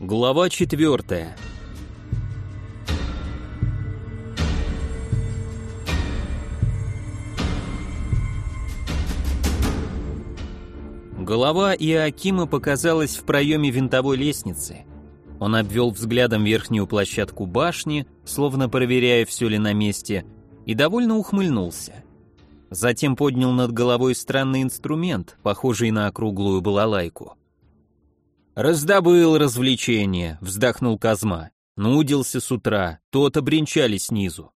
Глава четвертая. Голова Иоакима показалась в проеме винтовой лестницы. Он обвел взглядом верхнюю площадку башни, словно проверяя, все ли на месте, и довольно ухмыльнулся. Затем поднял над головой странный инструмент, похожий на округлую балалайку. «Раздобыл развлечение», — вздохнул Казма. Нудился с утра, то-то бренчали снизу.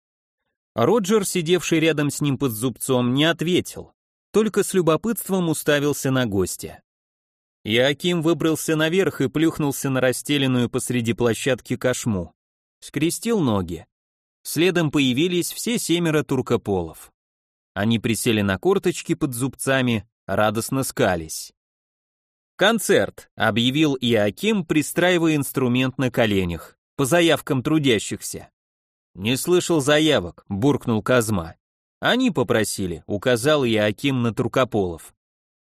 Роджер, сидевший рядом с ним под зубцом, не ответил, только с любопытством уставился на гостя. Иаким выбрался наверх и плюхнулся на расстеленную посреди площадки кошму. Скрестил ноги. Следом появились все семеро туркополов. Они присели на корточки под зубцами, радостно скались. «Концерт», — объявил Иаким, пристраивая инструмент на коленях, по заявкам трудящихся. «Не слышал заявок», — буркнул Казма. «Они попросили», — указал Иаким на Туркополов.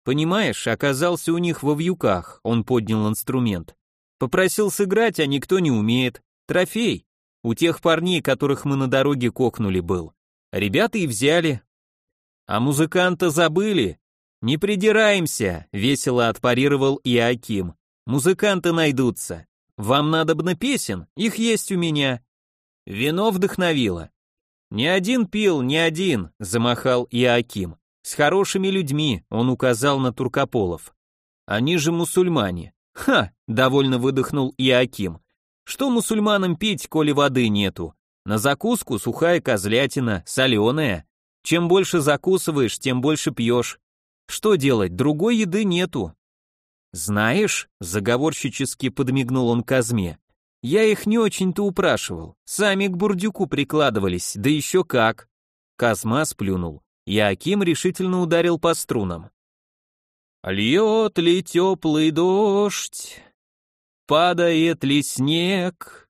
«Понимаешь, оказался у них во вьюках», — он поднял инструмент. «Попросил сыграть, а никто не умеет. Трофей. У тех парней, которых мы на дороге кокнули, был. Ребята и взяли. А музыканта забыли, «Не придираемся», — весело отпарировал Иаким. «Музыканты найдутся. Вам надобно песен, их есть у меня». Вино вдохновило. «Не один пил, не один», — замахал Иаким. «С хорошими людьми», — он указал на туркополов. «Они же мусульмане». «Ха!» — довольно выдохнул Иаким. «Что мусульманам пить, коли воды нету? На закуску сухая козлятина, соленая. Чем больше закусываешь, тем больше пьешь. Что делать, другой еды нету. Знаешь, заговорщически подмигнул он Казме. Я их не очень-то упрашивал, сами к бурдюку прикладывались, да еще как. Казма сплюнул. Яким решительно ударил по струнам. Льет ли теплый дождь, падает ли снег,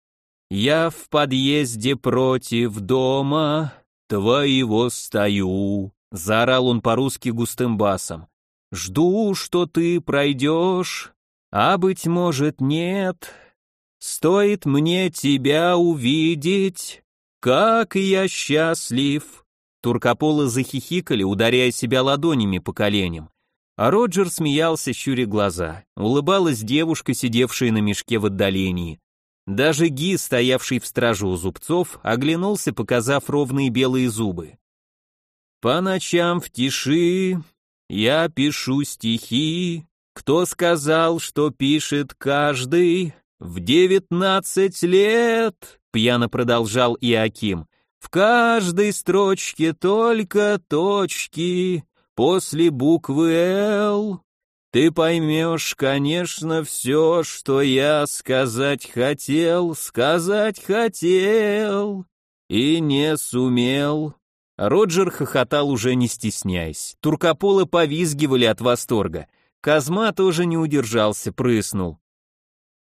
я в подъезде против дома твоего стою. Заорал он по-русски густым басом. «Жду, что ты пройдешь, а, быть может, нет. Стоит мне тебя увидеть, как я счастлив». Туркополы захихикали, ударяя себя ладонями по коленям. А Роджер смеялся, щуря глаза. Улыбалась девушка, сидевшая на мешке в отдалении. Даже Ги, стоявший в стражу у зубцов, оглянулся, показав ровные белые зубы. По ночам в тиши я пишу стихи. Кто сказал, что пишет каждый в девятнадцать лет? Пьяно продолжал Иаким. В каждой строчке только точки после буквы «Л». Ты поймешь, конечно, все, что я сказать хотел, сказать хотел и не сумел. Роджер хохотал уже не стесняясь. Туркополы повизгивали от восторга. Казма тоже не удержался, прыснул.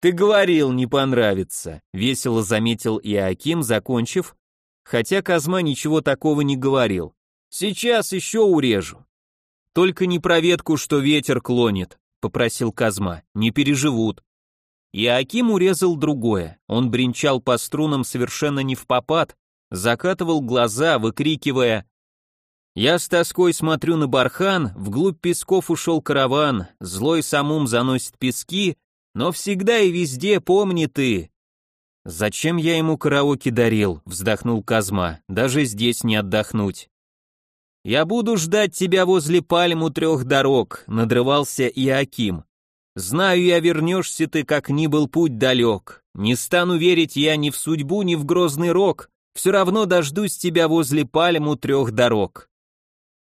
«Ты говорил, не понравится», — весело заметил Иаким, закончив, хотя Казма ничего такого не говорил. «Сейчас еще урежу». «Только не про ветку, что ветер клонит», — попросил Казма, — «не переживут». Иаким урезал другое, он бренчал по струнам совершенно не в попад, закатывал глаза, выкрикивая «Я с тоской смотрю на бархан, вглубь песков ушел караван, злой самум заносит пески, но всегда и везде помни ты». «Зачем я ему караоке дарил?» — вздохнул Казма, «даже здесь не отдохнуть». «Я буду ждать тебя возле пальму трех дорог», — надрывался Иаким. «Знаю я, вернешься ты, как ни был путь далек. Не стану верить я ни в судьбу, ни в грозный рок. Все равно дождусь тебя возле пальму трех дорог».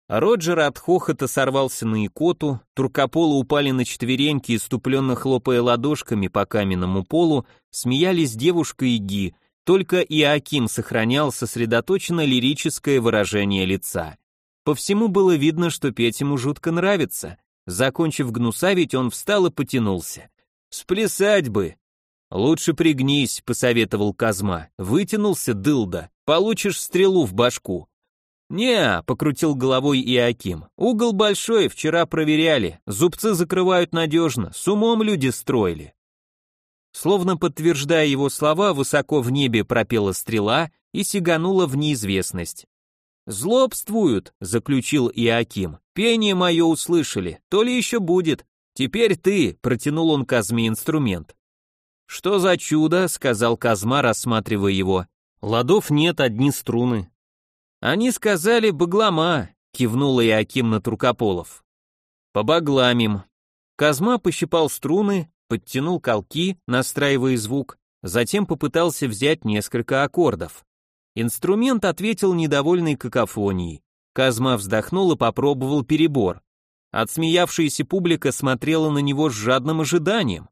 Роджер от хохота сорвался на икоту, туркополы упали на четвереньки, иступленно хлопая ладошками по каменному полу, смеялись девушка и Ги, только Иаким сохранял сосредоточенно лирическое выражение лица. По всему было видно, что петь ему жутко нравится. Закончив гнусавить, он встал и потянулся. «Сплясать бы!» «Лучше пригнись», — посоветовал Казма. «Вытянулся, дылда, получишь стрелу в башку». «Не», — покрутил головой Иаким. «Угол большой, вчера проверяли. Зубцы закрывают надежно, с умом люди строили». Словно подтверждая его слова, высоко в небе пропела стрела и сиганула в неизвестность. «Злобствуют», — заключил Иаким. «Пение мое услышали, то ли еще будет. Теперь ты», — протянул он Казме инструмент. «Что за чудо?» — сказал Казма, рассматривая его. «Ладов нет, одни струны». «Они сказали «баглама», — кивнула Иаким на Трукополов. «Побагламим». Казма пощипал струны, подтянул колки, настраивая звук, затем попытался взять несколько аккордов. Инструмент ответил недовольной какофонией. Казма вздохнул и попробовал перебор. Отсмеявшаяся публика смотрела на него с жадным ожиданием.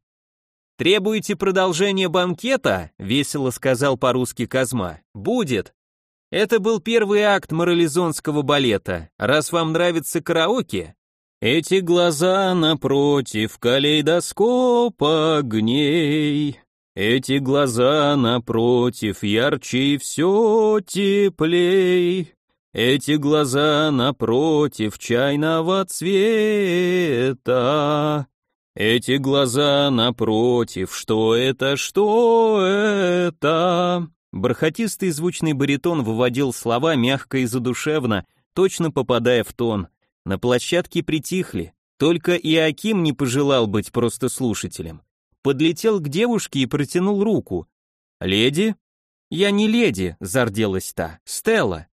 «Требуете продолжения банкета?» — весело сказал по-русски Казма. «Будет. Это был первый акт морализонского балета. Раз вам нравится караоке...» «Эти глаза напротив калейдоскоп огней», эти глаза напротив ярче и все теплей. Эти глаза напротив чайного цвета. Эти глаза напротив, что это, что это? Бархатистый звучный баритон выводил слова мягко и задушевно, точно попадая в тон. На площадке притихли, только Иаким не пожелал быть просто слушателем подлетел к девушке и протянул руку. «Леди?» «Я не леди», — зарделась та. «Стелла».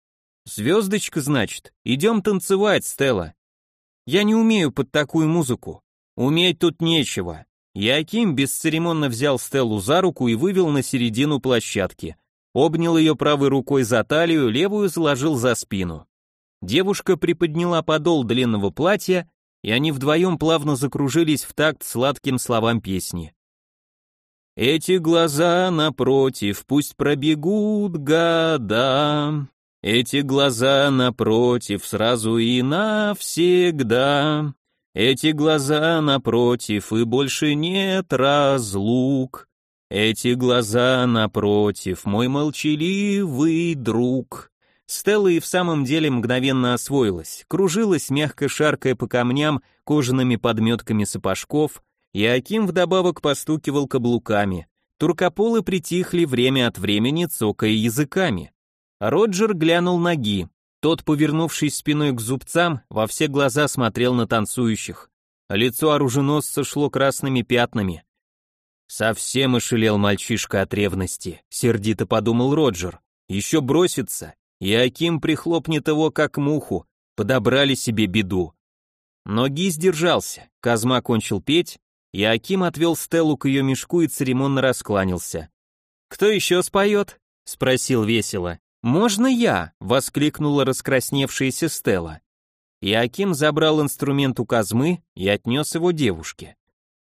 «Звездочка, значит? Идем танцевать, Стелла». «Я не умею под такую музыку. Уметь тут нечего». Яким бесцеремонно взял Стеллу за руку и вывел на середину площадки. Обнял ее правой рукой за талию, левую заложил за спину. Девушка приподняла подол длинного платья, и они вдвоем плавно закружились в такт сладким словам песни. Эти глаза напротив, пусть пробегут года. Эти глаза напротив, сразу и навсегда. Эти глаза напротив, и больше нет разлук. Эти глаза напротив, мой молчаливый друг. Стелла и в самом деле мгновенно освоилась, кружилась, мягко шаркая по камням кожаными подметками сапожков, и Аким вдобавок постукивал каблуками. Туркополы притихли время от времени, цокая языками. Роджер глянул ноги. Тот, повернувшись спиной к зубцам, во все глаза смотрел на танцующих. Лицо оруженосца шло красными пятнами. Совсем ошелел мальчишка от ревности, сердито подумал Роджер. Еще бросится, и Аким прихлопнет его как муху, подобрали себе беду. Но Ги сдержался, Казма кончил петь, и Аким отвел Стеллу к ее мешку и церемонно раскланялся. «Кто еще споет?» — спросил весело. «Можно я?» — воскликнула раскрасневшаяся Стелла. И Аким забрал инструмент у Казмы и отнес его девушке.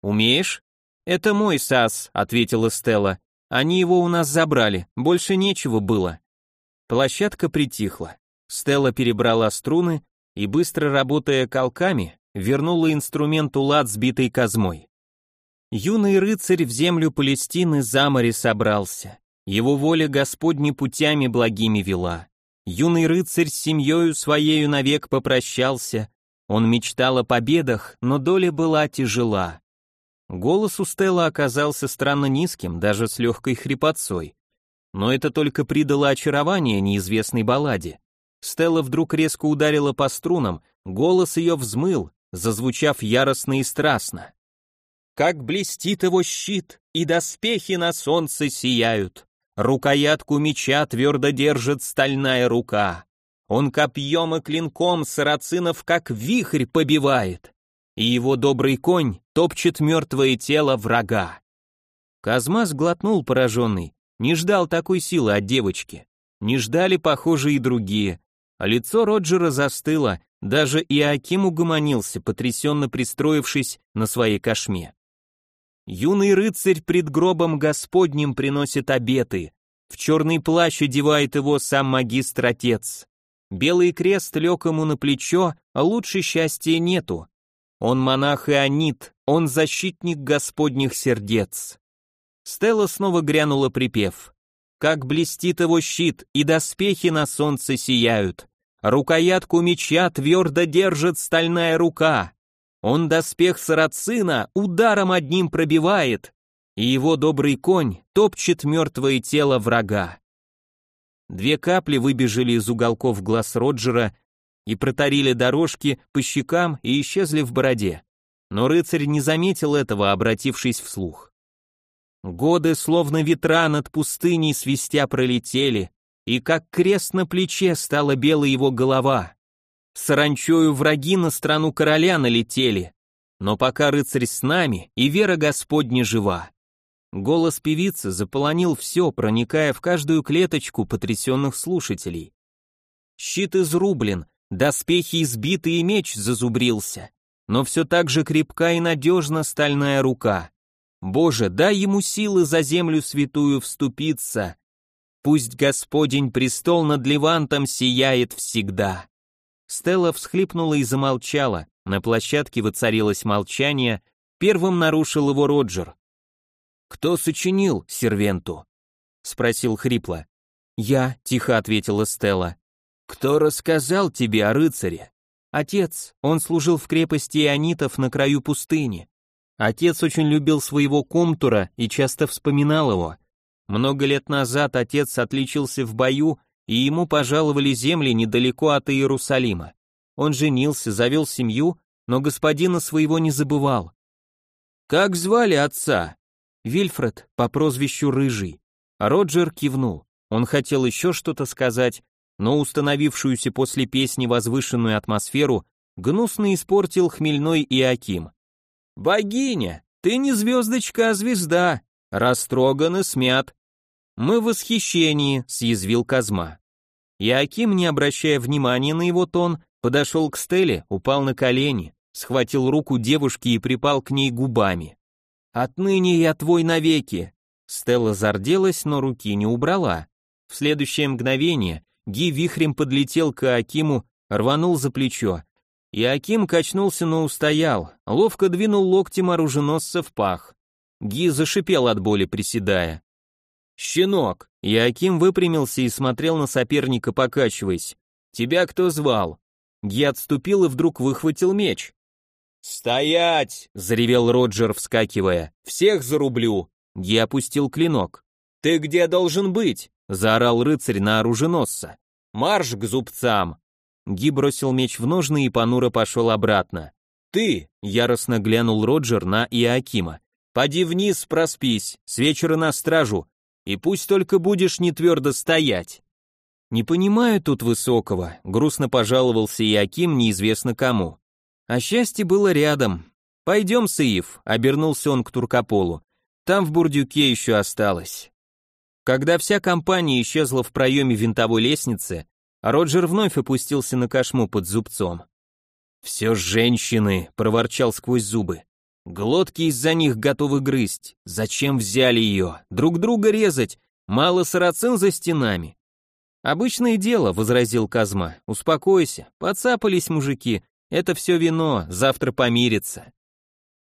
«Умеешь?» «Это мой САС», — ответила Стелла. «Они его у нас забрали, больше нечего было». Площадка притихла. Стелла перебрала струны и, быстро работая колками, вернула инструменту лад, сбитый Казмой. Юный рыцарь в землю Палестины за море собрался, его воля Господни путями благими вела. Юный рыцарь с семьёю своею навек попрощался, он мечтал о победах, но доля была тяжела. Голос у Стелла оказался странно низким, даже с легкой хрипотцой. Но это только придало очарование неизвестной балладе. Стелла вдруг резко ударила по струнам, голос ее взмыл, зазвучав яростно и страстно. Как блестит его щит, и доспехи на солнце сияют. Рукоятку меча твердо держит стальная рука. Он копьем и клинком сарацинов как вихрь побивает, и его добрый конь топчет мертвое тело врага. Казма сглотнул пораженный, не ждал такой силы от девочки. Не ждали, похоже, и другие. А лицо Роджера застыло, даже Иаким угомонился, потрясенно пристроившись на своей кошме. Юный рыцарь пред гробом Господним приносит обеты. В черный плащ одевает его сам магистр-отец. Белый крест лег ему на плечо, а лучше счастья нету. Он монах и анит, он защитник Господних сердец. Стелла снова грянула припев. Как блестит его щит, и доспехи на солнце сияют. Рукоятку меча твердо держит стальная рука. Он доспех сарацина ударом одним пробивает, и его добрый конь топчет мертвое тело врага. Две капли выбежали из уголков глаз Роджера и протарили дорожки по щекам и исчезли в бороде. Но рыцарь не заметил этого, обратившись вслух. Годы, словно ветра над пустыней свистя пролетели, и как крест на плече стала белая его голова. Саранчою враги на страну короля налетели, но пока рыцарь с нами, и вера Господня жива. Голос певицы заполонил все, проникая в каждую клеточку потрясенных слушателей. Щит изрублен, доспехи избиты и меч зазубрился, но все так же крепка и надежна стальная рука. Боже, дай ему силы за землю святую вступиться. Пусть Господень престол над Левантом сияет всегда. Стелла всхлипнула и замолчала, на площадке воцарилось молчание, первым нарушил его Роджер. «Кто сочинил сервенту?» — спросил хрипло. «Я», — тихо ответила Стелла. «Кто рассказал тебе о рыцаре?» «Отец, он служил в крепости ионитов на краю пустыни. Отец очень любил своего комтура и часто вспоминал его. Много лет назад отец отличился в бою, и ему пожаловали земли недалеко от Иерусалима. Он женился, завел семью, но господина своего не забывал. «Как звали отца?» Вильфред по прозвищу Рыжий. Роджер кивнул. Он хотел еще что-то сказать, но установившуюся после песни возвышенную атмосферу гнусно испортил хмельной Иаким. «Богиня, ты не звездочка, а звезда!» Растроган и смят. «Мы в восхищении», — съязвил Казма. Иаким, не обращая внимания на его тон, подошел к Стелле, упал на колени, схватил руку девушки и припал к ней губами. «Отныне я твой навеки!» Стелла зарделась, но руки не убрала. В следующее мгновение Ги вихрем подлетел к Акиму, рванул за плечо. И Аким качнулся, но устоял, ловко двинул локтем оруженосца в пах. Ги зашипел от боли, приседая. «Щенок!» Яким выпрямился и смотрел на соперника, покачиваясь. «Тебя кто звал?» Ги отступил и вдруг выхватил меч. «Стоять!» — заревел Роджер, вскакивая. «Всех зарублю!» Ги опустил клинок. «Ты где должен быть?» — заорал рыцарь на оруженосца. «Марш к зубцам!» Ги бросил меч в ножны и понуро пошел обратно. «Ты!» — яростно глянул Роджер на Иоакима. «Поди вниз, проспись, с вечера на стражу, и пусть только будешь не твердо стоять». «Не понимаю тут высокого», — грустно пожаловался Иаким неизвестно кому. А счастье было рядом. «Пойдем, Саиф», — обернулся он к Туркополу. «Там в бурдюке еще осталось». Когда вся компания исчезла в проеме винтовой лестницы, Роджер вновь опустился на кошму под зубцом. «Все женщины», — проворчал сквозь зубы. «Глотки из-за них готовы грызть. Зачем взяли ее? Друг друга резать? Мало сарацин за стенами. «Обычное дело», — возразил Казма. «Успокойся, подцапались мужики. Это все вино, завтра помирится».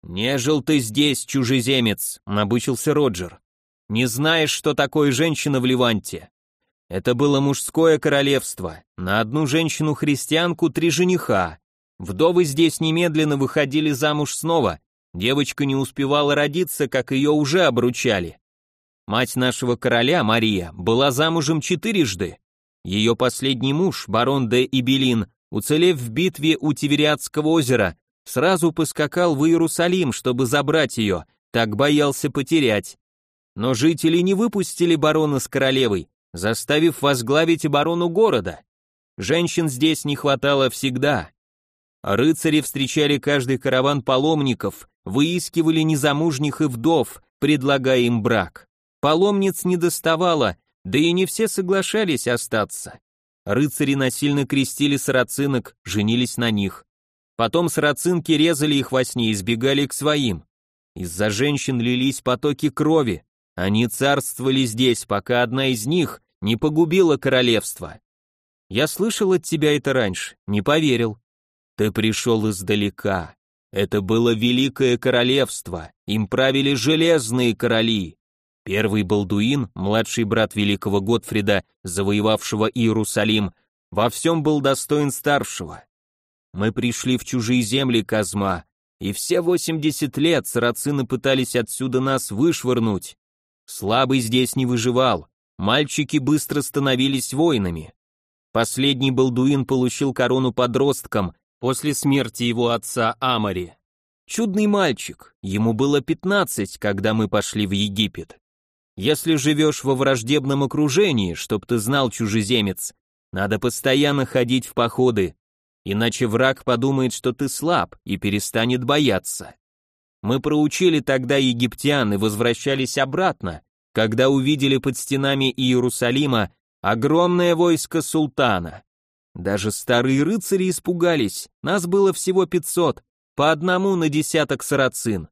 «Не жил ты здесь, чужеземец», — набычился Роджер. «Не знаешь, что такое женщина в Ливанте?» Это было мужское королевство. На одну женщину-христианку три жениха. Вдовы здесь немедленно выходили замуж снова. Девочка не успевала родиться, как ее уже обручали. Мать нашего короля, Мария, была замужем четырежды. Ее последний муж, барон де Ибелин, уцелев в битве у Тивериадского озера, сразу поскакал в Иерусалим, чтобы забрать ее, так боялся потерять. Но жители не выпустили барона с королевой, заставив возглавить оборону города. Женщин здесь не хватало всегда. Рыцари встречали каждый караван паломников, выискивали незамужних и вдов, предлагая им брак. Паломниц не доставало, да и не все соглашались остаться. Рыцари насильно крестили сарацинок, женились на них. Потом сарацинки резали их во сне и сбегали к своим. Из-за женщин лились потоки крови. Они царствовали здесь, пока одна из них не погубила королевство. Я слышал от тебя это раньше, не поверил. Ты пришел издалека. Это было великое королевство, им правили железные короли. Первый Балдуин, младший брат великого Готфрида, завоевавшего Иерусалим, во всем был достоин старшего. Мы пришли в чужие земли, Казма, и все 80 лет сарацины пытались отсюда нас вышвырнуть. Слабый здесь не выживал, мальчики быстро становились воинами. Последний Балдуин получил корону подростком после смерти его отца Амари. Чудный мальчик, ему было 15, когда мы пошли в Египет. Если живешь во враждебном окружении, чтоб ты знал, чужеземец, надо постоянно ходить в походы, иначе враг подумает, что ты слаб и перестанет бояться. Мы проучили тогда египтян и возвращались обратно, когда увидели под стенами Иерусалима огромное войско султана. Даже старые рыцари испугались, нас было всего пятьсот, по одному на десяток сарацин.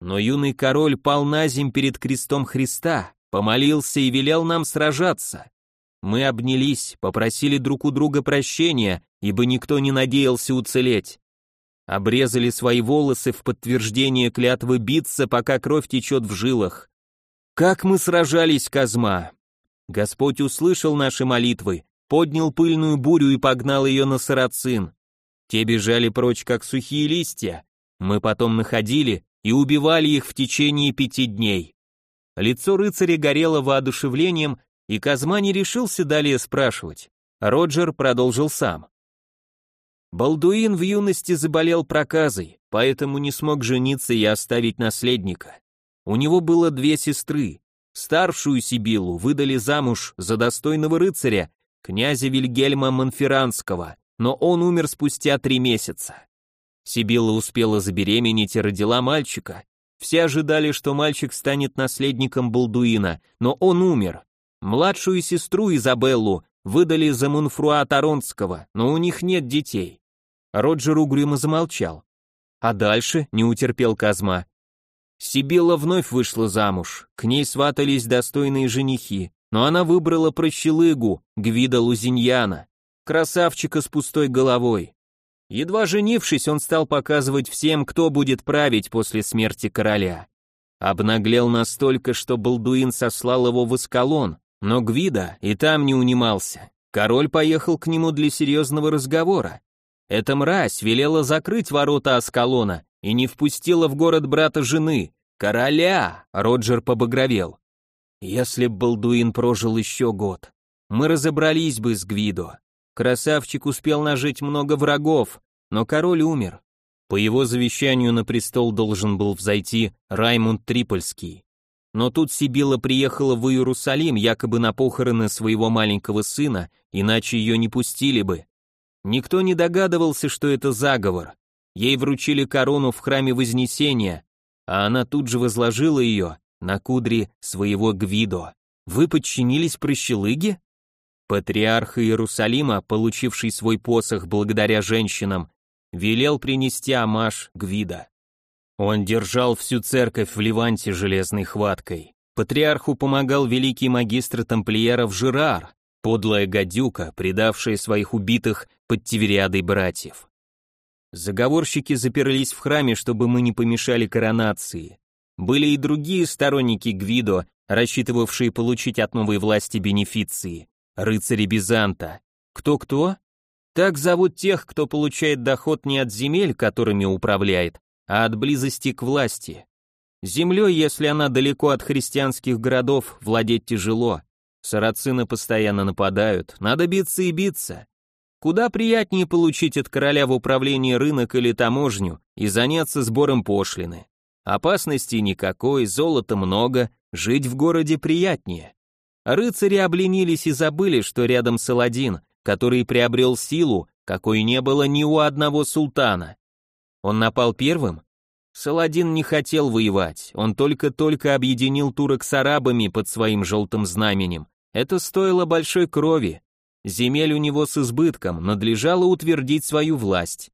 Но юный король пал на земь перед крестом Христа, помолился и велел нам сражаться. Мы обнялись, попросили друг у друга прощения, ибо никто не надеялся уцелеть. Обрезали свои волосы в подтверждение клятвы биться, пока кровь течет в жилах. Как мы сражались, Казма! Господь услышал наши молитвы, поднял пыльную бурю и погнал ее на сарацин. Те бежали прочь, как сухие листья. Мы потом находили и убивали их в течение пяти дней. Лицо рыцаря горело воодушевлением, и Казма не решился далее спрашивать. Роджер продолжил сам. Балдуин в юности заболел проказой, поэтому не смог жениться и оставить наследника. У него было две сестры. Старшую Сибилу выдали замуж за достойного рыцаря, князя Вильгельма Монферанского, но он умер спустя три месяца. Сибилла успела забеременеть и родила мальчика. Все ожидали, что мальчик станет наследником Балдуина, но он умер. Младшую сестру Изабеллу выдали за Мунфруа Таронского, но у них нет детей. Роджер угрюмо замолчал. А дальше не утерпел Казма. Сибилла вновь вышла замуж, к ней сватались достойные женихи, но она выбрала прощелыгу, Гвида Лузиньяна, красавчика с пустой головой. Едва женившись, он стал показывать всем, кто будет править после смерти короля. Обнаглел настолько, что Балдуин сослал его в Аскалон, но Гвида и там не унимался. Король поехал к нему для серьезного разговора. Эта мразь велела закрыть ворота Аскалона и не впустила в город брата жены, короля, Роджер побагровел. Если б Балдуин прожил еще год, мы разобрались бы с Гвидо. Красавчик успел нажить много врагов, но король умер. По его завещанию на престол должен был взойти Раймунд Трипольский. Но тут Сибила приехала в Иерусалим якобы на похороны своего маленького сына, иначе ее не пустили бы. Никто не догадывался, что это заговор. Ей вручили корону в храме Вознесения, а она тут же возложила ее на кудри своего Гвидо. Вы подчинились прощелыге? Патриарх Иерусалима, получивший свой посох благодаря женщинам, велел принести амаш Гвида. Он держал всю церковь в Ливанте железной хваткой. Патриарху помогал великий магистр тамплиеров Жирар, подлая гадюка, предавшая своих убитых под Тивериадой братьев. Заговорщики заперлись в храме, чтобы мы не помешали коронации. Были и другие сторонники Гвидо, рассчитывавшие получить от новой власти бенефиции рыцари Бизанта. Кто-кто? Так зовут тех, кто получает доход не от земель, которыми управляет, а от близости к власти. Землей, если она далеко от христианских городов, владеть тяжело. Сарацины постоянно нападают, надо биться и биться. Куда приятнее получить от короля в управление рынок или таможню и заняться сбором пошлины. Опасности никакой, золота много, жить в городе приятнее. Рыцари обленились и забыли, что рядом Саладин, который приобрел силу, какой не было ни у одного султана. Он напал первым? Саладин не хотел воевать, он только-только объединил турок с арабами под своим желтым знаменем. Это стоило большой крови. Земель у него с избытком, надлежало утвердить свою власть.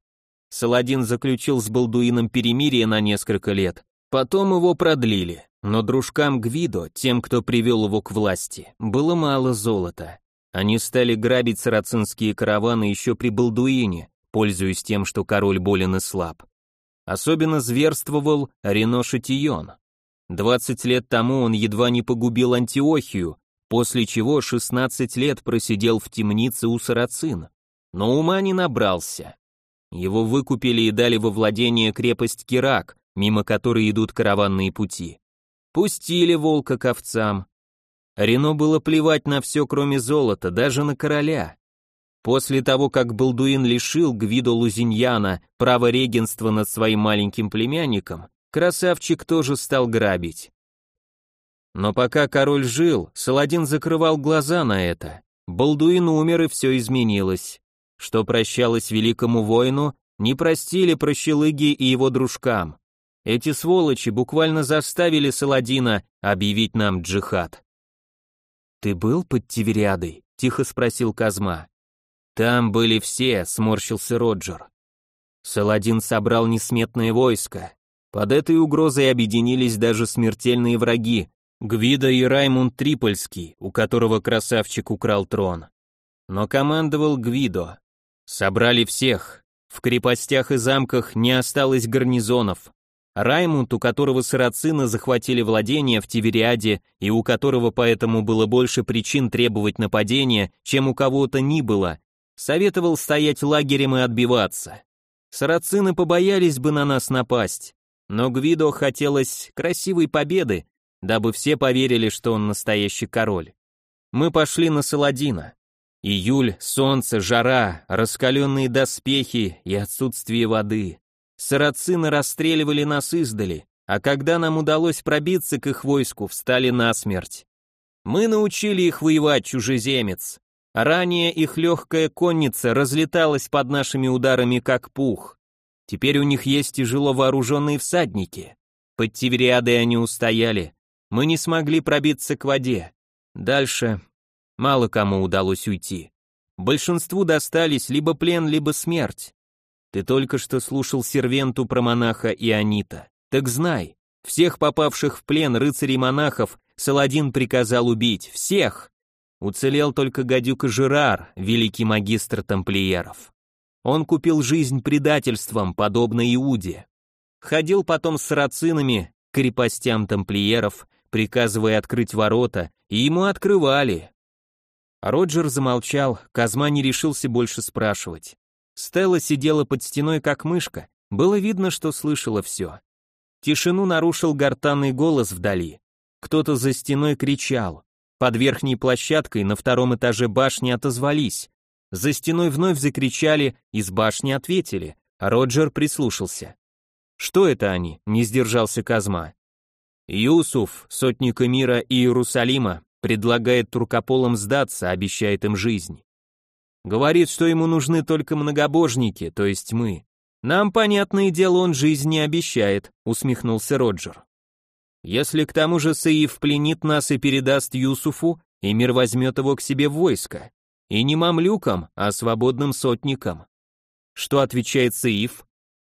Саладин заключил с Балдуином перемирие на несколько лет, потом его продлили. Но дружкам Гвидо, тем, кто привел его к власти, было мало золота. Они стали грабить сарацинские караваны еще при Балдуине, пользуясь тем, что король болен и слаб. Особенно зверствовал Рено Шатион. 20 лет тому он едва не погубил Антиохию, после чего 16 лет просидел в темнице у сарацин, но ума не набрался. Его выкупили и дали во владение крепость Кирак, мимо которой идут караванные пути. Пустили волка к овцам. Рено было плевать на все, кроме золота, даже на короля. После того, как Балдуин лишил Гвидо Лузиньяна права регенства над своим маленьким племянником, красавчик тоже стал грабить. Но пока король жил, Саладин закрывал глаза на это. Балдуин умер, и все изменилось. Что прощалось великому воину, не простили прощелыги и его дружкам. Эти сволочи буквально заставили Саладина объявить нам джихад. «Ты был под Тивериадой?» — тихо спросил Казма. «Там были все», — сморщился Роджер. Саладин собрал несметное войско. Под этой угрозой объединились даже смертельные враги, Гвида и Раймунд Трипольский, у которого красавчик украл трон. Но командовал Гвидо. Собрали всех. В крепостях и замках не осталось гарнизонов. Раймунд, у которого сарацины захватили владения в Тивериаде и у которого поэтому было больше причин требовать нападения, чем у кого-то ни было, советовал стоять лагерем и отбиваться. Сарацины побоялись бы на нас напасть, но Гвидо хотелось красивой победы, дабы все поверили, что он настоящий король. Мы пошли на Саладина. Июль, солнце, жара, раскаленные доспехи и отсутствие воды. Сарацины расстреливали нас издали, а когда нам удалось пробиться к их войску, встали насмерть. Мы научили их воевать, чужеземец. Ранее их легкая конница разлеталась под нашими ударами как пух. Теперь у них есть тяжело вооруженные всадники. Под Тивериадой они устояли, мы не смогли пробиться к воде. Дальше мало кому удалось уйти. Большинству достались либо плен, либо смерть. Ты только что слушал сервенту про монаха Ионита. Так знай, всех попавших в плен рыцарей-монахов Саладин приказал убить, всех. Уцелел только гадюка Жерар, великий магистр тамплиеров. Он купил жизнь предательством, подобно Иуде. Ходил потом с рацинами к крепостям тамплиеров, приказывая открыть ворота, и ему открывали. Роджер замолчал, Казма не решился больше спрашивать. Стелла сидела под стеной как мышка, было видно, что слышала все. Тишину нарушил гортанный голос вдали. Кто-то за стеной кричал. Под верхней площадкой на втором этаже башни отозвались. За стеной вновь закричали, из башни ответили. Роджер прислушался. «Что это они?» — не сдержался Казма. Юсуф, сотник мира и Иерусалима, предлагает туркополам сдаться, обещает им жизнь. Говорит, что ему нужны только многобожники, то есть мы. Нам, понятное дело, он жизнь не обещает, усмехнулся Роджер. Если к тому же Саиф пленит нас и передаст Юсуфу, Эмир возьмет его к себе в войско. И не мамлюкам, а свободным сотникам. Что отвечает Саиф?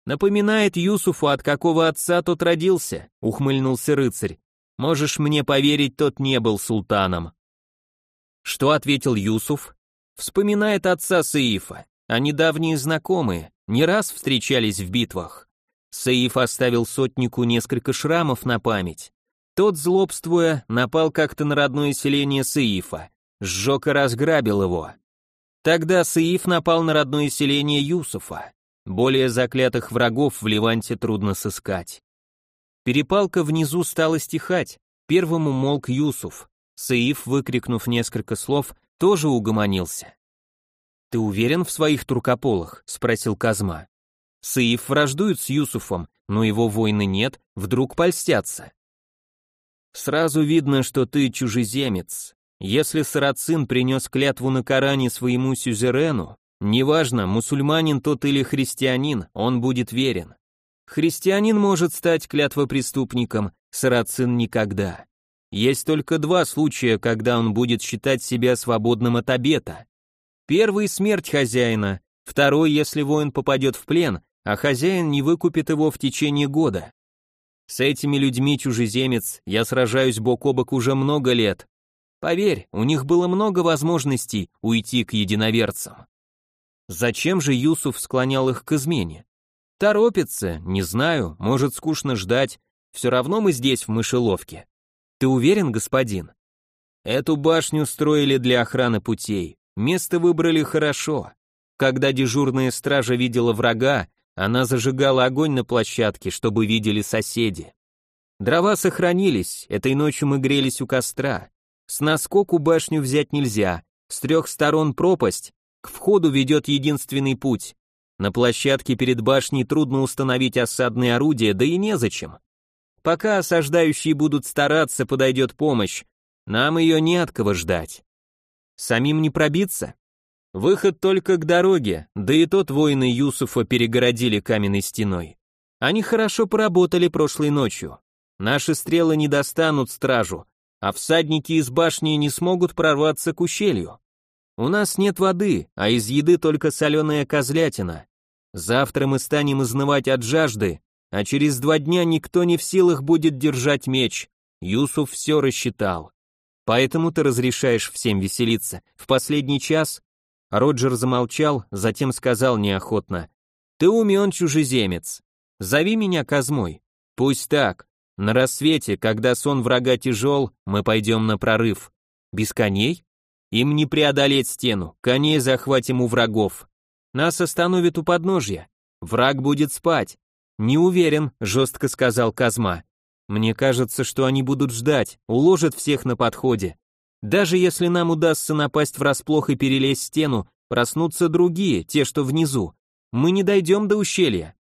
Напоминает Юсуфу, от какого отца тот родился, ухмыльнулся рыцарь. Можешь мне поверить, тот не был султаном. Что ответил Юсуф? Вспоминает отца Саифа. Они давние знакомые, не раз встречались в битвах. Саиф оставил сотнику несколько шрамов на память. Тот, злобствуя, напал как-то на родное селение Саифа, сжег и разграбил его. Тогда Саиф напал на родное селение Юсуфа. Более заклятых врагов в Ливанте трудно сыскать. Перепалка внизу стала стихать, первому молк Юсуф. Саиф, выкрикнув несколько слов, тоже угомонился. «Ты уверен в своих туркополах?» — спросил Казма. Саиф враждует с Юсуфом, но его войны нет, вдруг польстятся. Сразу видно, что ты чужеземец. Если Сарацин принес клятву на Коране своему сюзерену, Неважно, мусульманин тот или христианин, он будет верен. Христианин может стать клятвопреступником, сарацин никогда. Есть только два случая, когда он будет считать себя свободным от обета. Первый – смерть хозяина, второй, если воин попадет в плен, а хозяин не выкупит его в течение года. С этими людьми чужеземец я сражаюсь бок о бок уже много лет. Поверь, у них было много возможностей уйти к единоверцам. Зачем же Юсуф склонял их к измене? Торопится, не знаю, может скучно ждать, все равно мы здесь в мышеловке. Ты уверен, господин? Эту башню строили для охраны путей, место выбрали хорошо. Когда дежурная стража видела врага, она зажигала огонь на площадке, чтобы видели соседи. Дрова сохранились, этой ночью мы грелись у костра. С наскоку башню взять нельзя, с трех сторон пропасть, к входу ведет единственный путь. На площадке перед башней трудно установить осадные орудия, да и незачем. Пока осаждающие будут стараться, подойдет помощь. Нам ее не от кого ждать. Самим не пробиться? Выход только к дороге, да и тот воины Юсуфа перегородили каменной стеной. Они хорошо поработали прошлой ночью. Наши стрелы не достанут стражу, а всадники из башни не смогут прорваться к ущелью. У нас нет воды, а из еды только соленая козлятина. Завтра мы станем изнывать от жажды, а через два дня никто не в силах будет держать меч. Юсуф все рассчитал. Поэтому ты разрешаешь всем веселиться. В последний час Роджер замолчал, затем сказал неохотно. Ты умен, чужеземец. Зови меня Казмой. Пусть так. На рассвете, когда сон врага тяжел, мы пойдем на прорыв. Без коней? Им не преодолеть стену, коней захватим у врагов. Нас остановят у подножья. Враг будет спать. Не уверен, жестко сказал Казма. Мне кажется, что они будут ждать, уложат всех на подходе. Даже если нам удастся напасть врасплох и перелезть стену, проснутся другие, те, что внизу. Мы не дойдем до ущелья.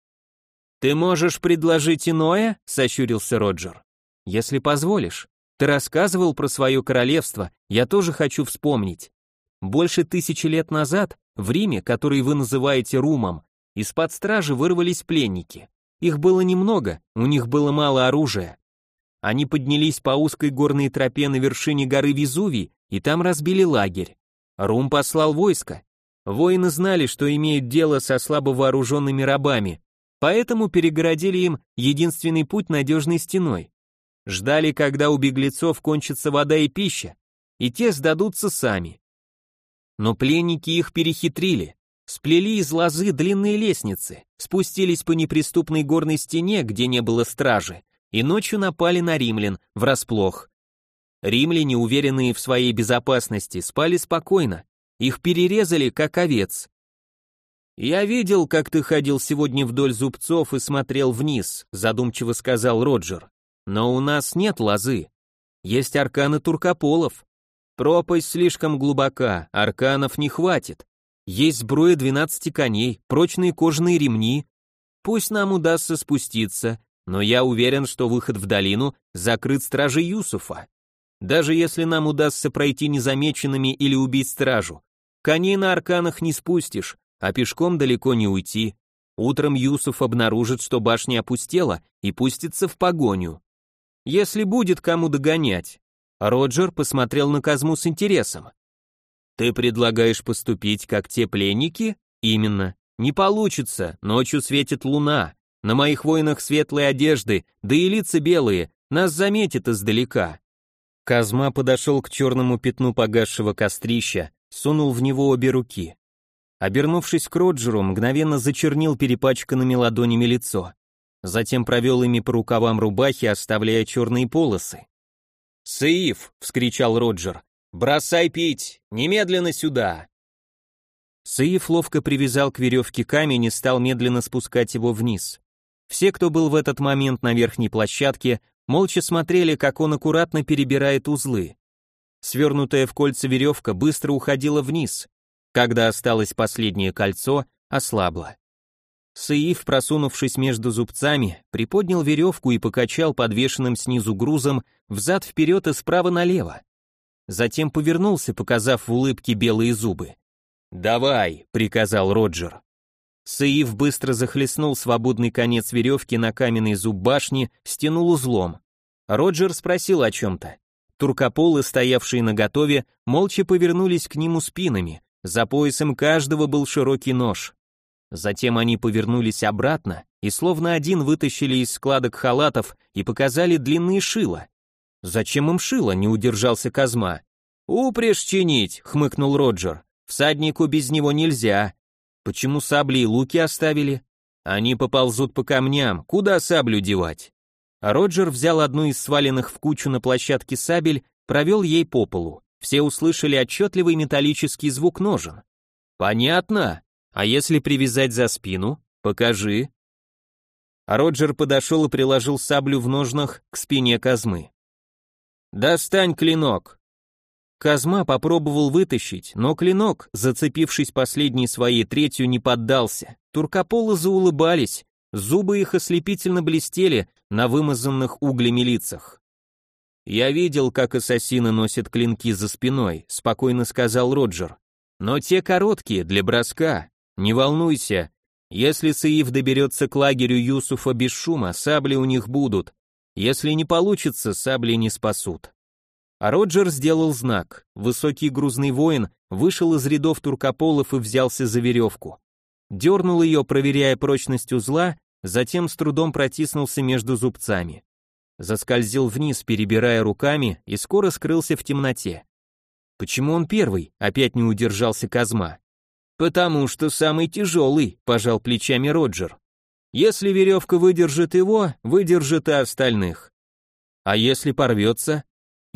Ты можешь предложить иное? сощурился Роджер. Если позволишь. Ты рассказывал про свое королевство, я тоже хочу вспомнить. Больше тысячи лет назад в Риме, который вы называете Румом, из-под стражи вырвались пленники. Их было немного, у них было мало оружия. Они поднялись по узкой горной тропе на вершине горы Везувий и там разбили лагерь. Рум послал войско. Воины знали, что имеют дело со слабо вооруженными рабами, поэтому перегородили им единственный путь надежной стеной. Ждали, когда у беглецов кончится вода и пища, и те сдадутся сами. Но пленники их перехитрили, сплели из лозы длинные лестницы, спустились по неприступной горной стене, где не было стражи, и ночью напали на римлян, врасплох. Римляне, уверенные в своей безопасности, спали спокойно, их перерезали, как овец. «Я видел, как ты ходил сегодня вдоль зубцов и смотрел вниз», задумчиво сказал Роджер. «Но у нас нет лозы. Есть арканы туркополов, Пропасть слишком глубока, арканов не хватит. Есть сбруя 12 коней, прочные кожаные ремни. Пусть нам удастся спуститься, но я уверен, что выход в долину закрыт стражей Юсуфа. Даже если нам удастся пройти незамеченными или убить стражу, коней на арканах не спустишь, а пешком далеко не уйти. Утром Юсуф обнаружит, что башня опустела и пустится в погоню. Если будет кому догонять, Роджер посмотрел на Казму с интересом. «Ты предлагаешь поступить, как те пленники?» «Именно. Не получится, ночью светит луна, на моих воинах светлые одежды, да и лица белые, нас заметит издалека». Казма подошел к черному пятну погасшего кострища, сунул в него обе руки. Обернувшись к Роджеру, мгновенно зачернил перепачканными ладонями лицо. Затем провел ими по рукавам рубахи, оставляя черные полосы. «Саиф!» — вскричал Роджер. «Бросай пить! Немедленно сюда!» Саиф ловко привязал к веревке камень и стал медленно спускать его вниз. Все, кто был в этот момент на верхней площадке, молча смотрели, как он аккуратно перебирает узлы. Свернутая в кольца веревка быстро уходила вниз. Когда осталось последнее кольцо, ослабла. Саиф, просунувшись между зубцами, приподнял веревку и покачал подвешенным снизу грузом взад-вперед и справа налево. Затем повернулся, показав в улыбке белые зубы. «Давай», — приказал Роджер. Саиф быстро захлестнул свободный конец веревки на каменный зуб башни, стянул узлом. Роджер спросил о чем-то. Туркополы, стоявшие наготове, молча повернулись к нему спинами. За поясом каждого был широкий нож. Затем они повернулись обратно и словно один вытащили из складок халатов и показали длинные шила. Зачем им шило, не удержался Казма. «Упряжь чинить», — хмыкнул Роджер. «Всаднику без него нельзя. Почему сабли и луки оставили? Они поползут по камням, куда саблю девать?» Роджер взял одну из сваленных в кучу на площадке сабель, провел ей по полу. Все услышали отчетливый металлический звук ножен. «Понятно», А если привязать за спину? Покажи. А Роджер подошел и приложил саблю в ножнах к спине Казмы. «Достань клинок!» Казма попробовал вытащить, но клинок, зацепившись последней своей третью, не поддался. Туркополы заулыбались, зубы их ослепительно блестели на вымазанных углями лицах. «Я видел, как ассасины носят клинки за спиной», — спокойно сказал Роджер. «Но те короткие, для броска. Не волнуйся. Если Саиф доберется к лагерю Юсуфа без шума, сабли у них будут. Если не получится, сабли не спасут». А Роджер сделал знак. Высокий грузный воин вышел из рядов туркополов и взялся за веревку. Дернул ее, проверяя прочность узла, затем с трудом протиснулся между зубцами. Заскользил вниз, перебирая руками, и скоро скрылся в темноте. Почему он первый? Опять не удержался Казма. Потому что самый тяжелый, пожал плечами Роджер. Если веревка выдержит его, выдержит и остальных. А если порвется?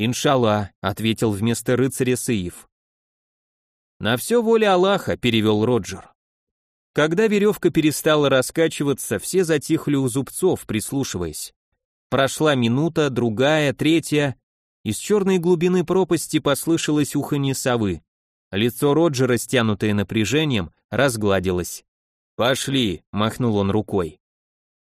«Иншалла», — ответил вместо рыцаря Саиф. «На все воля Аллаха», — перевел Роджер. Когда веревка перестала раскачиваться, все затихли у зубцов, прислушиваясь. Прошла минута, другая, третья. Из черной глубины пропасти послышалось уханье совы. Лицо Роджера, стянутое напряжением, разгладилось. «Пошли», — махнул он рукой.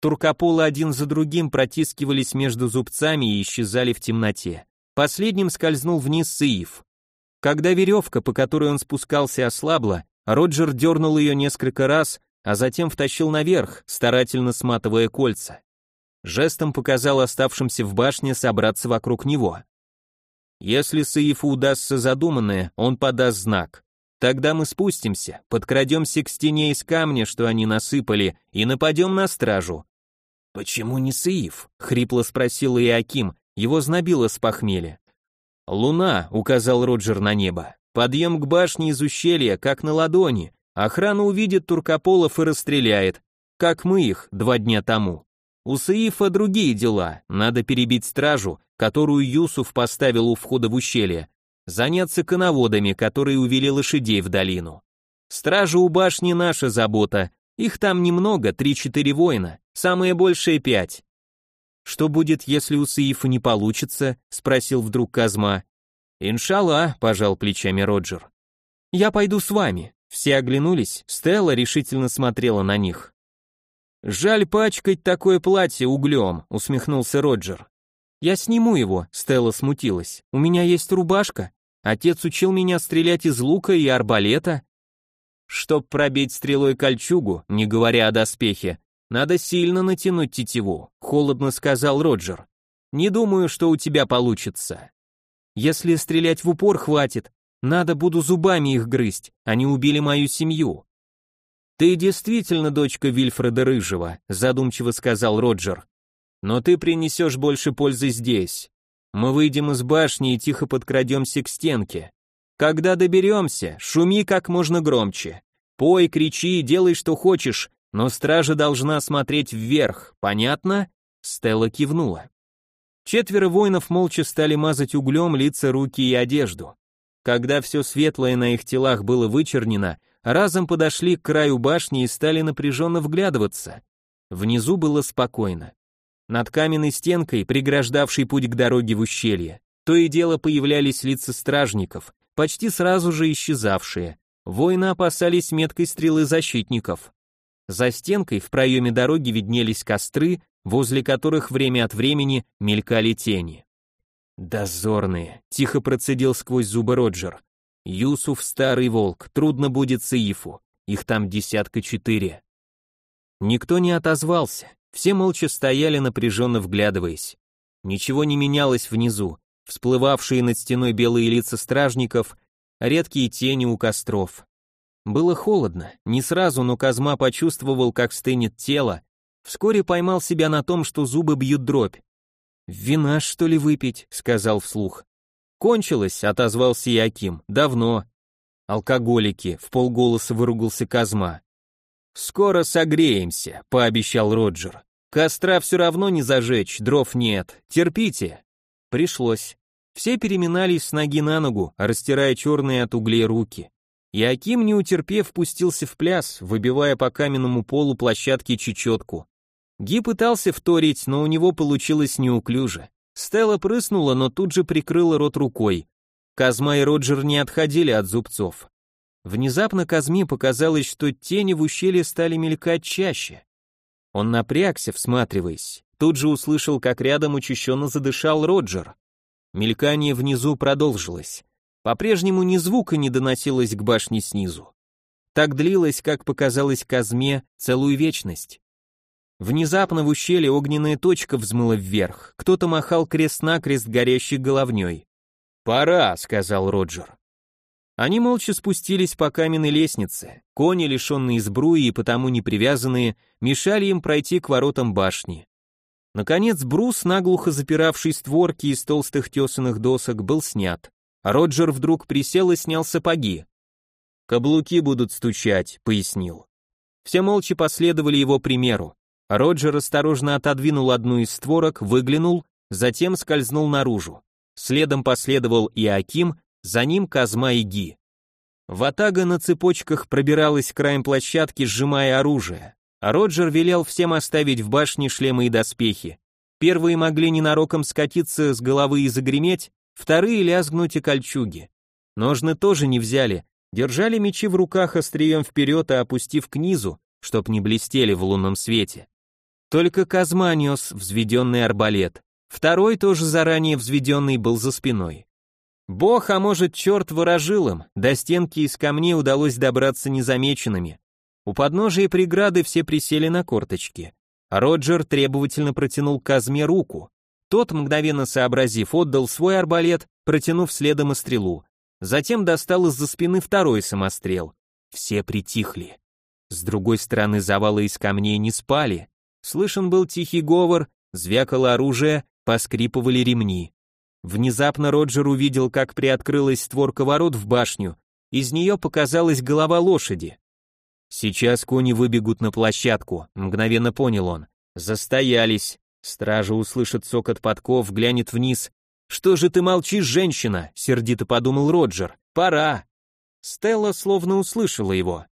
Туркополы один за другим протискивались между зубцами и исчезали в темноте. Последним скользнул вниз Саиф. Когда веревка, по которой он спускался, ослабла, Роджер дернул ее несколько раз, а затем втащил наверх, старательно сматывая кольца. Жестом показал оставшимся в башне собраться вокруг него. Если Саифу удастся задуманное, он подаст знак. Тогда мы спустимся, подкрадемся к стене из камня, что они насыпали, и нападем на стражу. «Почему не Саиф?» — хрипло спросил Иаким, его знобило с похмелья. «Луна», — указал Роджер на небо. «Подъем к башне из ущелья, как на ладони. Охрана увидит туркополов и расстреляет, как мы их два дня тому. У Саифа другие дела, надо перебить стражу, которую Юсуф поставил у входа в ущелье, заняться коноводами, которые увели лошадей в долину. Стража у башни наша забота, их там немного, три-четыре воина, самое большее пять. «Что будет, если у Саифа не получится?» — спросил вдруг Казма. «Иншалла», — пожал плечами Роджер. «Я пойду с вами». Все оглянулись, Стелла решительно смотрела на них. «Жаль пачкать такое платье углем», — усмехнулся Роджер. «Я сниму его», — Стелла смутилась. «У меня есть рубашка. Отец учил меня стрелять из лука и арбалета». «Чтоб пробить стрелой кольчугу, не говоря о доспехе, надо сильно натянуть тетиву, холодно сказал Роджер. Не думаю, что у тебя получится. Если стрелять в упор хватит, надо буду зубами их грызть, они убили мою семью. Ты действительно дочка Вильфреда Рыжего, задумчиво сказал Роджер. Но ты принесешь больше пользы здесь. Мы выйдем из башни и тихо подкрадемся к стенке. Когда доберемся, шуми как можно громче. Пой, кричи, делай что хочешь, но стража должна смотреть вверх, понятно? Стелла кивнула. Четверо воинов молча стали мазать углем лица, руки и одежду. Когда все светлое на их телах было вычернено, разом подошли к краю башни и стали напряженно вглядываться. Внизу было спокойно. Над каменной стенкой, преграждавшей путь к дороге в ущелье, то и дело появлялись лица стражников, почти сразу же исчезавшие. Воины опасались меткой стрелы защитников. За стенкой в проеме дороги виднелись костры, возле которых время от времени мелькали тени. «Дозорные», — тихо процедил сквозь зубы Роджер. «Юсуф старый волк, трудно будет Саифу, их там десятка четыре». Никто не отозвался, все молча стояли напряженно вглядываясь. Ничего не менялось внизу, всплывавшие над стеной белые лица стражников, редкие тени у костров. Было холодно, не сразу, но Казма почувствовал, как стынет тело, вскоре поймал себя на том, что зубы бьют дробь. «Вина, что ли, выпить?» — сказал вслух. «Кончилось», — отозвался Яким, — «давно». «Алкоголики», — в полголоса выругался Казма. «Скоро согреемся», — пообещал Роджер. «Костра все равно не зажечь, дров нет. Терпите». Пришлось. Все переминались с ноги на ногу, растирая черные от углей руки. и Аким, не утерпев, пустился в пляс, выбивая по каменному полу площадки чечетку. Ги пытался вторить, но у него получилось неуклюже. Стелла прыснула, но тут же прикрыла рот рукой. Казма и Роджер не отходили от зубцов. Внезапно Казме показалось, что тени в ущелье стали мелькать чаще. Он напрягся, всматриваясь. Тут же услышал, как рядом учащенно задышал Роджер. Мелькание внизу продолжилось. По-прежнему ни звука не доносилось к башне снизу. Так длилось, как показалось Казме, целую вечность. Внезапно в ущелье огненная точка взмыла вверх, кто-то махал крест-накрест горящей головней. «Пора», — сказал Роджер. Они молча спустились по каменной лестнице. Кони, лишенные сбруи и потому не привязанные, мешали им пройти к воротам башни. Наконец брус, наглухо запиравший створки из толстых тесаных досок, был снят. Роджер вдруг присел и снял сапоги. «Каблуки будут стучать», — пояснил. Все молча последовали его примеру. Роджер осторожно отодвинул одну из створок, выглянул, затем скользнул наружу. Следом последовал и Аким, за ним Казма и Ги. Ватага на цепочках пробиралась краем площадки, сжимая оружие. А Роджер велел всем оставить в башне шлемы и доспехи. Первые могли ненароком скатиться с головы и загреметь, вторые лязгнуть и кольчуги. Ножны тоже не взяли, держали мечи в руках острием вперед, и опустив к низу, чтоб не блестели в лунном свете. Только Казма нес взведенный арбалет, второй, тоже заранее взведенный, был за спиной. Бог, а может, черт ворожил им, до стенки из камней удалось добраться незамеченными. У подножия преграды все присели на корточки. Роджер требовательно протянул Казме руку. Тот, мгновенно сообразив, отдал свой арбалет, протянув следом и стрелу. Затем достал из-за спины второй самострел. Все притихли. С другой стороны завала из камней не спали. Слышен был тихий говор, звякало оружие, поскрипывали ремни. Внезапно Роджер увидел, как приоткрылась створка ворот в башню, из нее показалась голова лошади. Сейчас кони выбегут на площадку, мгновенно понял он. Застоялись. Стража услышит цокот подков, глянет вниз. Что же ты молчишь, женщина? сердито подумал Роджер. Пора. Стелла словно услышала его.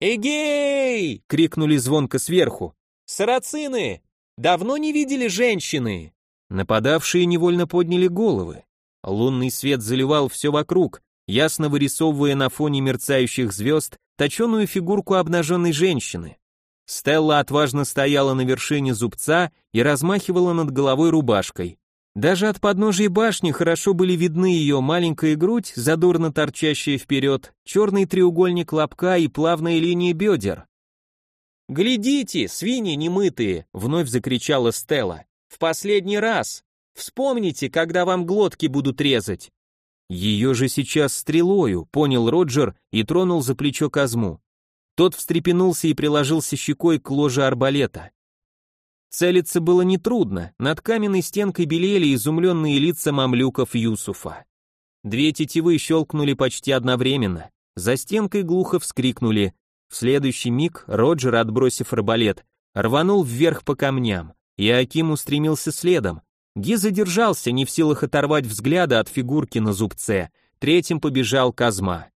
«Эгей!» — крикнули звонко сверху. «Сарацины! Давно не видели женщины!» Нападавшие невольно подняли головы. Лунный свет заливал все вокруг, ясно вырисовывая на фоне мерцающих звезд точеную фигурку обнаженной женщины. Стелла отважно стояла на вершине зубца и размахивала над головой рубашкой. Даже от подножия башни хорошо были видны ее маленькая грудь, задорно торчащая вперед, черный треугольник лобка и плавная линия бедер. «Глядите, свиньи немытые!» — вновь закричала Стелла. «В последний раз! Вспомните, когда вам глотки будут резать!» Ее же сейчас стрелою, понял Роджер и тронул за плечо Казму. Тот встрепенулся и приложился щекой к ложе арбалета. Целиться было нетрудно, над каменной стенкой белели изумленные лица мамлюков Юсуфа. Две тетивы щелкнули почти одновременно, за стенкой глухо вскрикнули. В следующий миг Роджер, отбросив арбалет, рванул вверх по камням, и Аким устремился следом, Ги задержался, не в силах оторвать взгляда от фигурки на зубце, третьим побежал Казма.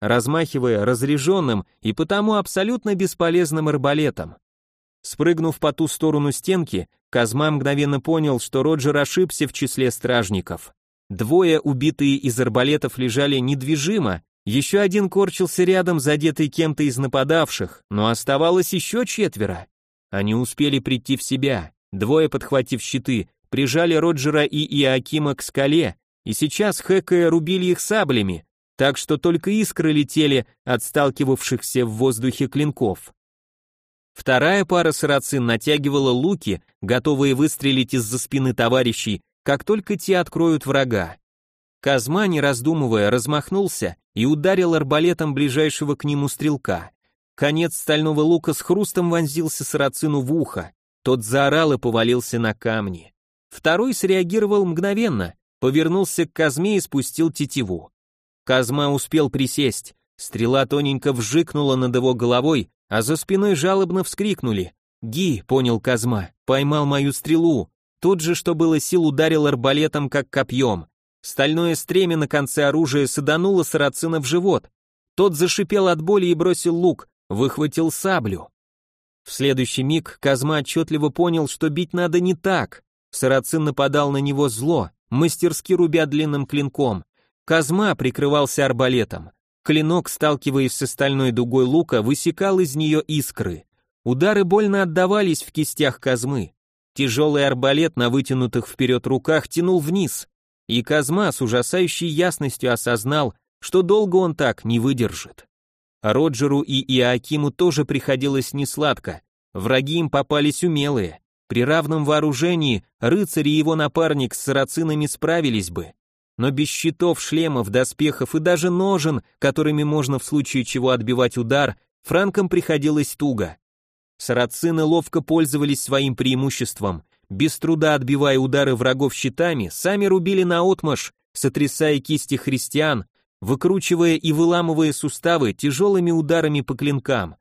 Размахивая разряженным и потому абсолютно бесполезным арбалетом. Спрыгнув по ту сторону стенки, Казма мгновенно понял, что Роджер ошибся в числе стражников. Двое, убитые из арбалетов, лежали недвижимо, еще один корчился рядом, задетый кем-то из нападавших, но оставалось еще четверо. Они успели прийти в себя, двое, подхватив щиты, прижали Роджера и Иоакима к скале, и сейчас хэкая рубили их саблями, так что только искры летели от сталкивавшихся в воздухе клинков. Вторая пара сарацин натягивала луки, готовые выстрелить из-за спины товарищей, как только те откроют врага. Казма, не раздумывая, размахнулся и ударил арбалетом ближайшего к нему стрелка. Конец стального лука с хрустом вонзился сарацину в ухо. Тот заорал и повалился на камни. Второй среагировал мгновенно, повернулся к Казме и спустил тетиву. Казма успел присесть, стрела тоненько вжикнула над его головой, а за спиной жалобно вскрикнули. «Ги», — понял Казма, — «поймал мою стрелу». Тут же, что было сил, ударил арбалетом, как копьем. Стальное стремя на конце оружия садануло сарацина в живот. Тот зашипел от боли и бросил лук, выхватил саблю. В следующий миг Казма отчетливо понял, что бить надо не так. Сарацин нападал на него зло, мастерски рубя длинным клинком. Казма прикрывался арбалетом. Клинок, сталкиваясь с стальной дугой лука, высекал из нее искры. Удары больно отдавались в кистях Казмы. Тяжелый арбалет на вытянутых вперед руках тянул вниз, и Казма с ужасающей ясностью осознал, что долго он так не выдержит. Роджеру и Иоакиму тоже приходилось несладко, враги им попались умелые. При равном вооружении рыцарь и его напарник с сарацинами справились бы. Но без щитов, шлемов, доспехов и даже ножен, которыми можно в случае чего отбивать удар, франкам приходилось туго. Сарацины ловко пользовались своим преимуществом, без труда отбивая удары врагов щитами, сами рубили наотмашь, сотрясая кисти христиан, выкручивая и выламывая суставы тяжелыми ударами по клинкам.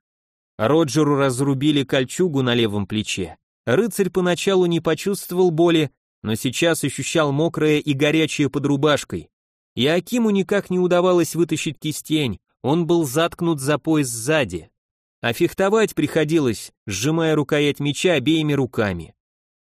Роджеру разрубили кольчугу на левом плече. Рыцарь поначалу не почувствовал боли, но сейчас ощущал мокрое и горячее под рубашкой. И Акиму никак не удавалось вытащить кистень, он был заткнут за пояс сзади. А фехтовать приходилось, сжимая рукоять меча обеими руками.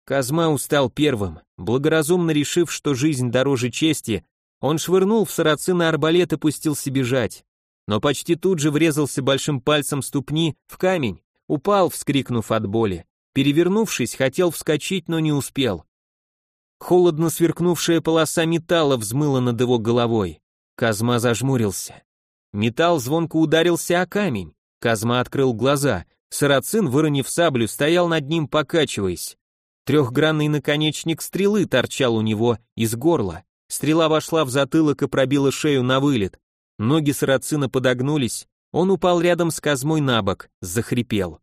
Казма устал первым, благоразумно решив, что жизнь дороже чести, он швырнул в сарацина арбалет и пустился бежать. Но почти тут же врезался большим пальцем ступни в камень, упал, вскрикнув от боли. Перевернувшись, хотел вскочить, но не успел. Холодно сверкнувшая полоса металла взмыла над его головой. Казма зажмурился. Металл звонко ударился о камень. Казма открыл глаза. Сарацин, выронив саблю, стоял над ним, покачиваясь. Трехгранный наконечник стрелы торчал у него из горла. Стрела вошла в затылок и пробила шею на вылет. Ноги Сарацина подогнулись, он упал рядом с Казмой на бок, захрипел.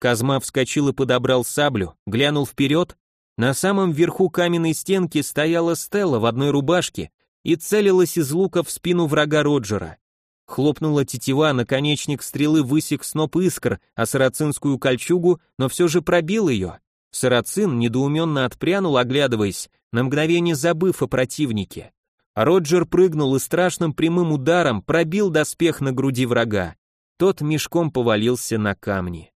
Казма вскочил и подобрал саблю, глянул вперед. На самом верху каменной стенки стояла Стелла в одной рубашке и целилась из лука в спину врага Роджера. Хлопнула тетива, наконечник стрелы высек сноп искр, а сарацинскую кольчугу, но все же пробил ее. Сарацин недоуменно отпрянул, оглядываясь, на мгновение забыв о противнике. Роджер прыгнул и страшным прямым ударом пробил доспех на груди врага. Тот мешком повалился на камни.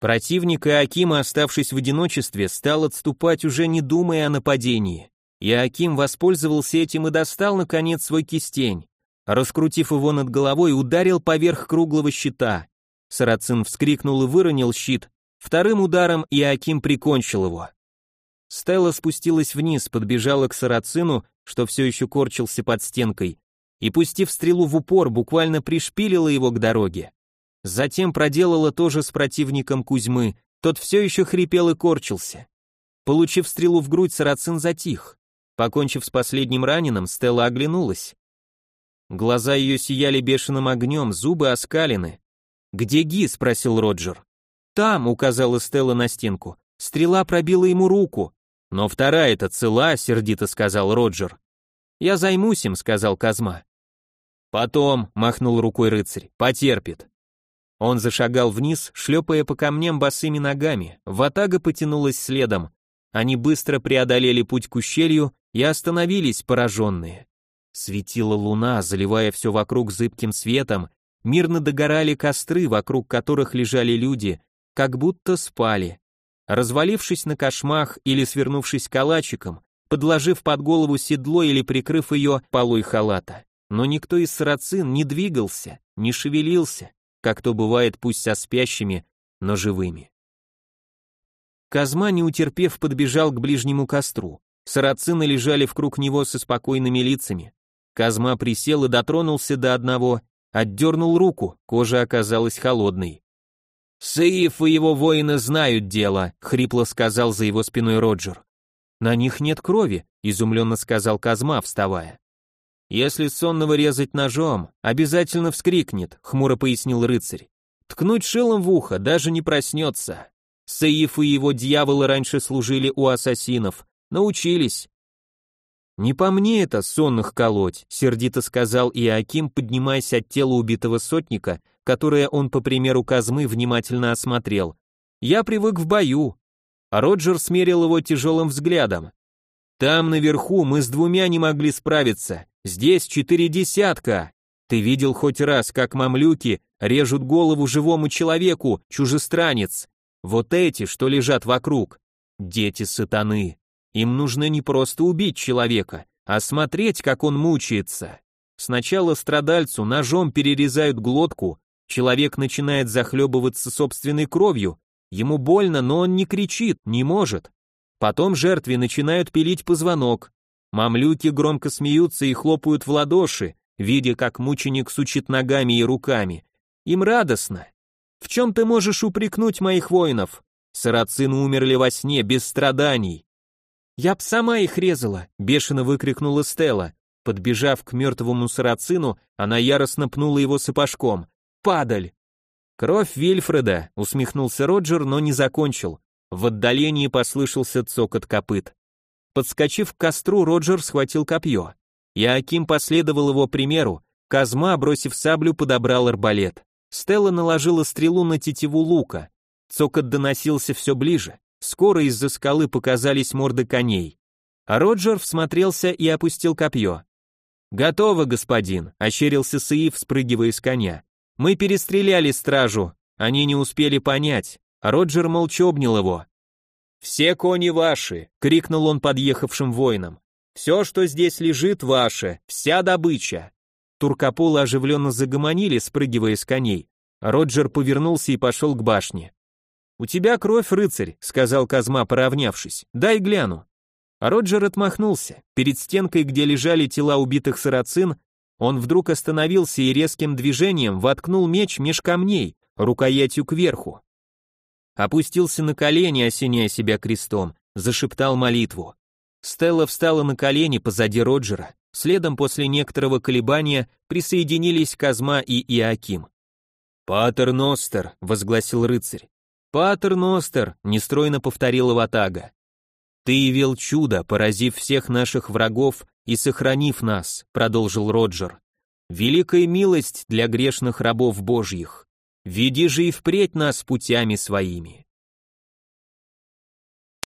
Противник Иакима, оставшись в одиночестве, стал отступать, уже не думая о нападении. Иаким воспользовался этим и достал, наконец, свой кистень. Раскрутив его над головой, ударил поверх круглого щита. Сарацин вскрикнул и выронил щит. Вторым ударом Иаким прикончил его. Стелла спустилась вниз, подбежала к Сарацину, что все еще корчился под стенкой, и, пустив стрелу в упор, буквально пришпилила его к дороге. Затем проделала то же с противником Кузьмы, тот все еще хрипел и корчился. Получив стрелу в грудь, Сарацин затих. Покончив с последним раненым, Стелла оглянулась. Глаза ее сияли бешеным огнем, зубы оскалены. «Где Ги?» — спросил Роджер. «Там», — указала Стелла на стенку. Стрела пробила ему руку. «Но вторая-то цела», — сердито сказал Роджер. «Я займусь им», — сказал Казма. «Потом», — махнул рукой рыцарь, — «потерпит». Он зашагал вниз, шлепая по камням босыми ногами. Ватага потянулась следом. Они быстро преодолели путь к ущелью и остановились, пораженные. Светила луна, заливая все вокруг зыбким светом, мирно догорали костры, вокруг которых лежали люди, как будто спали. Развалившись на кошмах или свернувшись калачиком, подложив под голову седло или прикрыв ее полой халата. Но никто из сарацин не двигался, не шевелился, как то бывает пусть со спящими, но живыми. Казма, не утерпев, подбежал к ближнему костру. Сарацины лежали в круг него со спокойными лицами. Казма присел и дотронулся до одного, отдернул руку, кожа оказалась холодной. «Саиф и его воины знают дело», — хрипло сказал за его спиной Роджер. «На них нет крови», — изумленно сказал Казма, вставая. «Если сонного резать ножом, обязательно вскрикнет», — хмуро пояснил рыцарь. «Ткнуть шилом в ухо, даже не проснется. Саиф и его дьяволы раньше служили у ассасинов, научились, «Не по мне это сонных колоть», — сердито сказал Иоаким, поднимаясь от тела убитого сотника, которое он, по примеру Казмы, внимательно осмотрел. «Я привык в бою». А Роджер смерил его тяжелым взглядом. «Там наверху мы с двумя не могли справиться, здесь четыре десятка. Ты видел хоть раз, как мамлюки режут голову живому человеку, чужестранец? Вот эти, что лежат вокруг. Дети сатаны. Им нужно не просто убить человека, а смотреть, как он мучается. Сначала страдальцу ножом перерезают глотку, человек начинает захлебываться собственной кровью, ему больно, но он не кричит, не может. Потом жертве начинают пилить позвонок. Мамлюки громко смеются и хлопают в ладоши, видя, как мученик сучит ногами и руками. Им радостно. В чем ты можешь упрекнуть моих воинов? Сарацины умерли во сне, без страданий. Я б сама их резала, бешено выкрикнула Стелла. Подбежав к мертвому сарацину, она яростно пнула его сапожком. «Падаль!» «Кровь Вильфреда», — усмехнулся Роджер, но не закончил. В отдалении послышался цокот копыт. Подскочив к костру, Роджер схватил копье. Яаким последовал его примеру, Казма, бросив саблю, подобрал арбалет. Стелла наложила стрелу на тетиву лука. Цокот доносился все ближе. Скоро из-за скалы показались морды коней. А Роджер всмотрелся и опустил копье. «Готово, господин», — ощерился Саиф, спрыгивая с коня. «Мы перестреляли стражу, они не успели понять». А Роджер молча обнял его. «Все кони ваши!» — крикнул он подъехавшим воинам. Все, что здесь лежит, ваше, вся добыча. Туркополы оживленно загомонили, спрыгивая с коней. Роджер повернулся и пошел к башне. «У тебя кровь, рыцарь», — сказал Казма, поравнявшись. «Дай гляну». А Роджер отмахнулся. Перед стенкой, где лежали тела убитых сарацин, он вдруг остановился и резким движением воткнул меч меж камней, рукоятью кверху. Опустился на колени, осеняя себя крестом, зашептал молитву. Стелла встала на колени позади Роджера. Следом после некоторого колебания присоединились Казма и Иаким. «Патер Ностер», — возгласил рыцарь. «Патер Ностер», — нестройно повторила Ватага. «Ты явил чудо, поразив всех наших врагов и сохранив нас», — продолжил Роджер. «Великая милость для грешных рабов Божьих. Веди же и впредь нас путями своими».